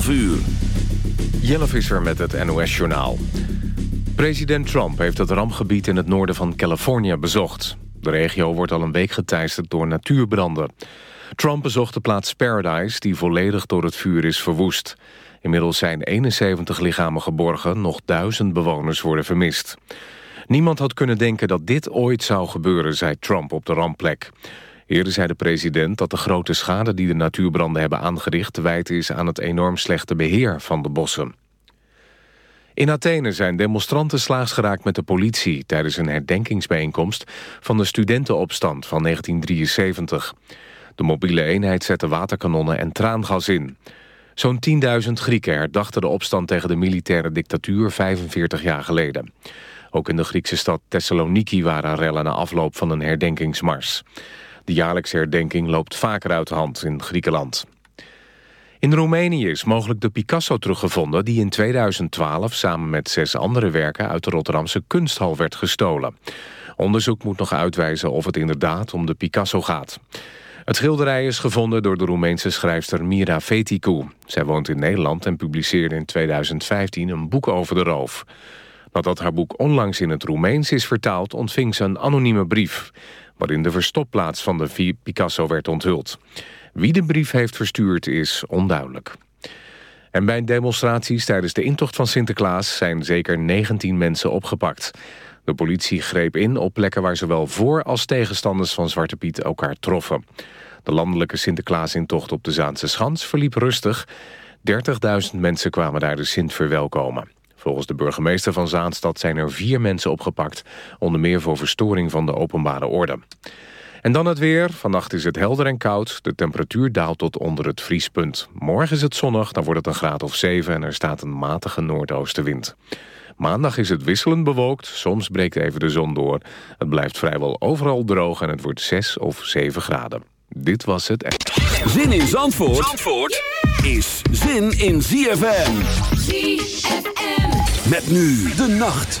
12 uur. Jelle Visser met het NOS-journaal. President Trump heeft het rampgebied in het noorden van Californië bezocht. De regio wordt al een week geteisterd door natuurbranden. Trump bezocht de plaats Paradise, die volledig door het vuur is verwoest. Inmiddels zijn 71 lichamen geborgen, nog duizend bewoners worden vermist. Niemand had kunnen denken dat dit ooit zou gebeuren, zei Trump op de rampplek. Eerder zei de president dat de grote schade die de natuurbranden hebben aangericht... wijten is aan het enorm slechte beheer van de bossen. In Athene zijn demonstranten slaags geraakt met de politie... tijdens een herdenkingsbijeenkomst van de studentenopstand van 1973. De mobiele eenheid zette waterkanonnen en traangas in. Zo'n 10.000 Grieken herdachten de opstand tegen de militaire dictatuur 45 jaar geleden. Ook in de Griekse stad Thessaloniki waren rellen na afloop van een herdenkingsmars. De jaarlijkse herdenking loopt vaker uit de hand in Griekenland. In Roemenië is mogelijk de Picasso teruggevonden... die in 2012 samen met zes andere werken uit de Rotterdamse kunsthal werd gestolen. Onderzoek moet nog uitwijzen of het inderdaad om de Picasso gaat. Het schilderij is gevonden door de Roemeense schrijfster Mira Veticu. Zij woont in Nederland en publiceerde in 2015 een boek over de roof. Nadat haar boek onlangs in het Roemeens is vertaald... ontving ze een anonieme brief... waarin de verstopplaats van de Picasso werd onthuld. Wie de brief heeft verstuurd is onduidelijk. En bij demonstraties tijdens de intocht van Sinterklaas... zijn zeker 19 mensen opgepakt. De politie greep in op plekken waar zowel voor- als tegenstanders van Zwarte Piet elkaar troffen. De landelijke Sinterklaasintocht op de Zaanse Schans verliep rustig. 30.000 mensen kwamen daar de Sint verwelkomen. Volgens de burgemeester van Zaanstad zijn er vier mensen opgepakt... onder meer voor verstoring van de openbare orde. En dan het weer. Vannacht is het helder en koud. De temperatuur daalt tot onder het vriespunt. Morgen is het zonnig, dan wordt het een graad of 7... en er staat een matige noordoostenwind. Maandag is het wisselend bewolkt. Soms breekt even de zon door. Het blijft vrijwel overal droog en het wordt 6 of 7 graden. Dit was het... Zin in Zandvoort, Zandvoort is zin in ZFM. ZFM. Met nu de nacht.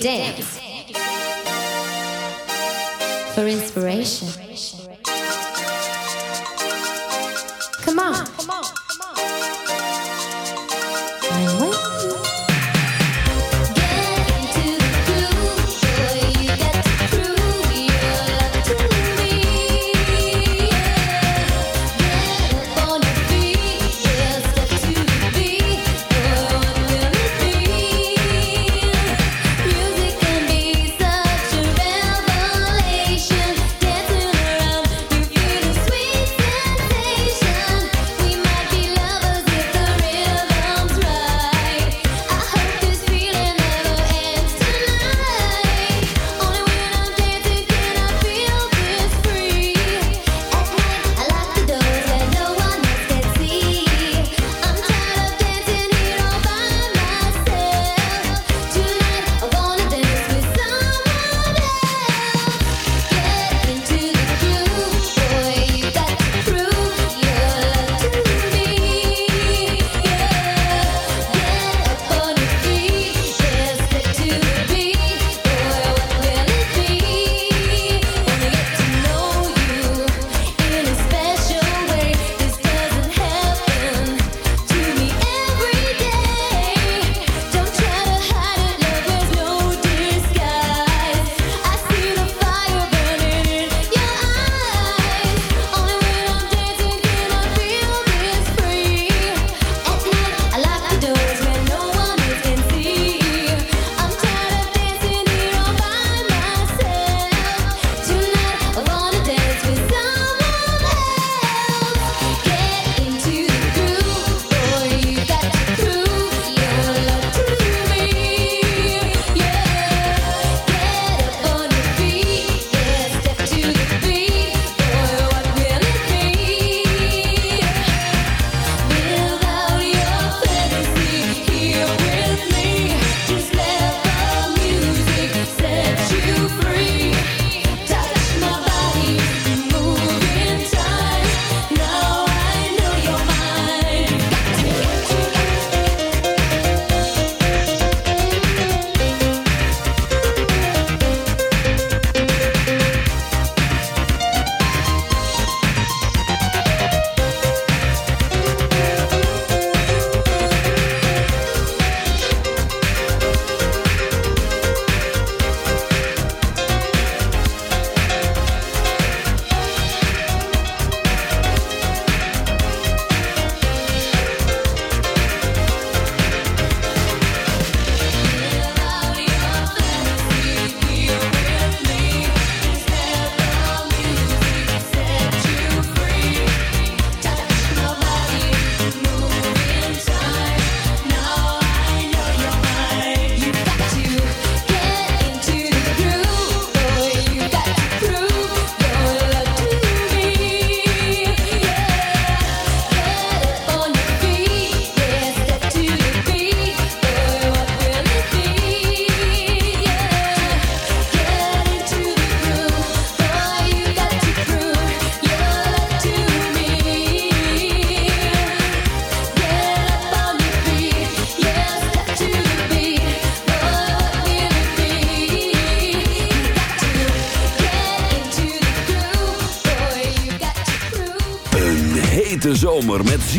damn.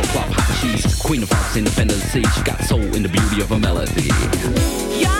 all flop, hot cheese. Queen of hearts, independent sea. She got soul in the beauty of her melody. Yeah.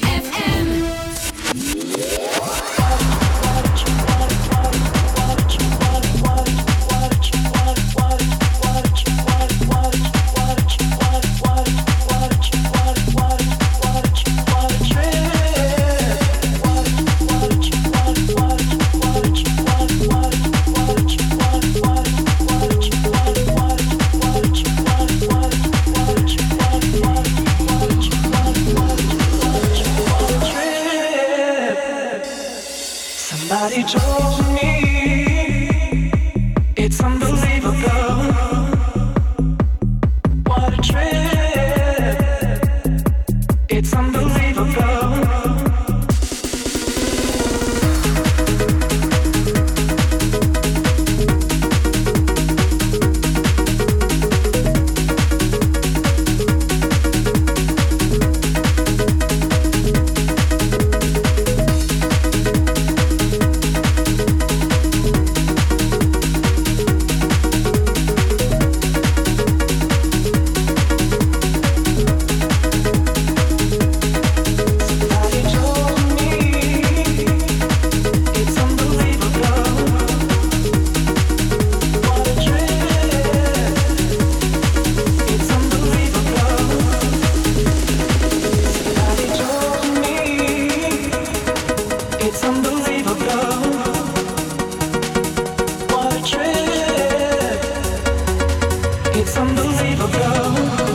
It's unbelievable.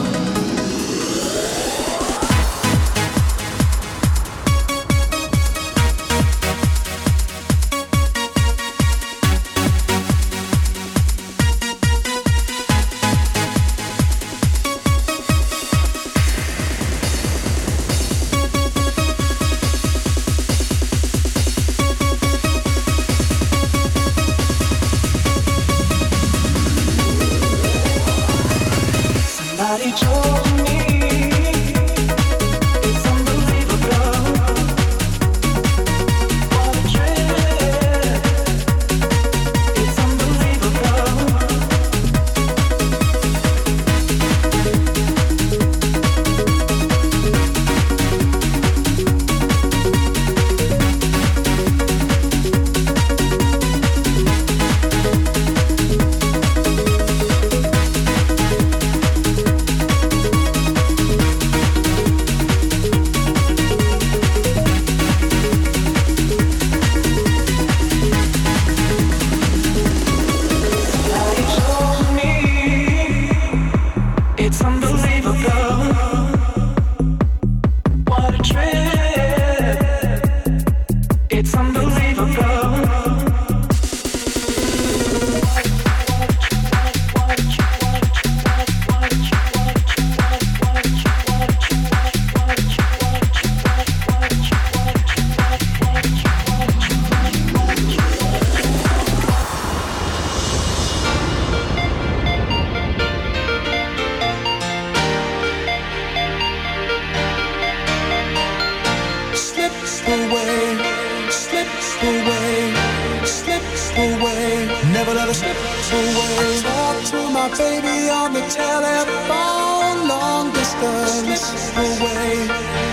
but let us slip away. Talk to my baby on the telephone, long distance slip away,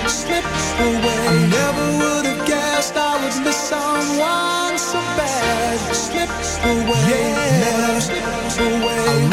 slip away. I never would have guessed I would miss someone so bad. Slip away, yeah. let us slip away.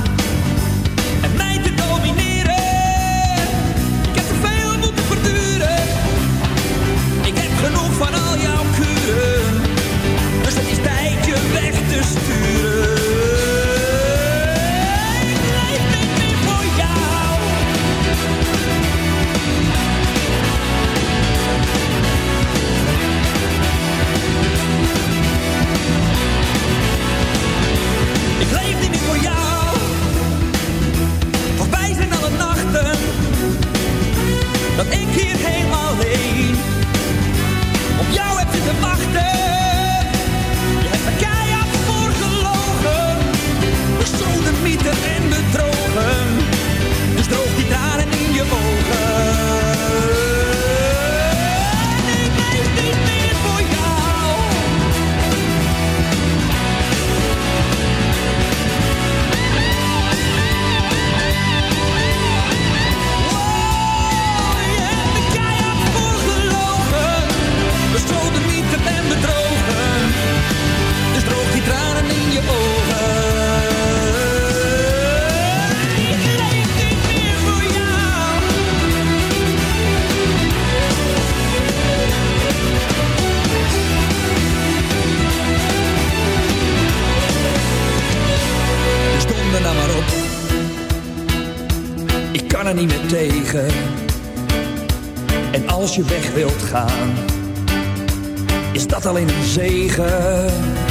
dat ik hier helemaal alleen op jou heb zitten wachten. Ga er niet meer tegen. En als je weg wilt gaan, is dat alleen een zegen.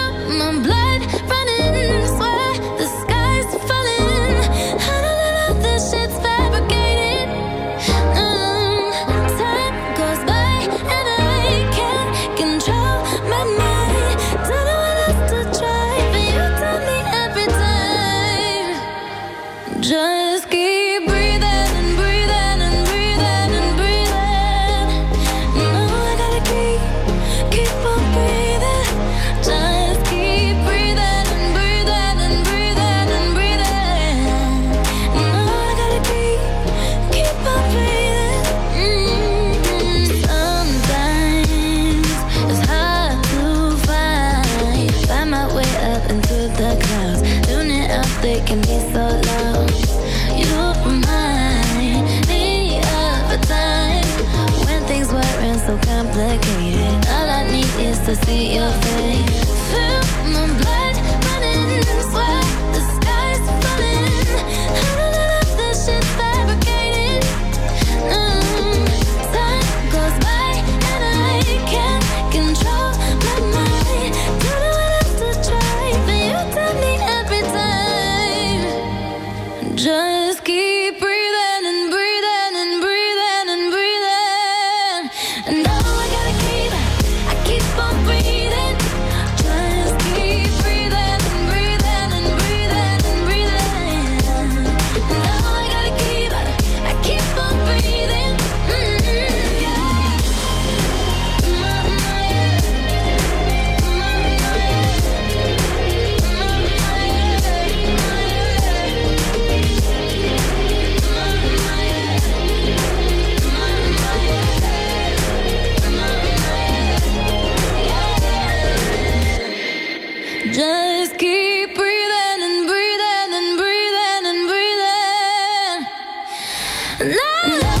to see your face. No.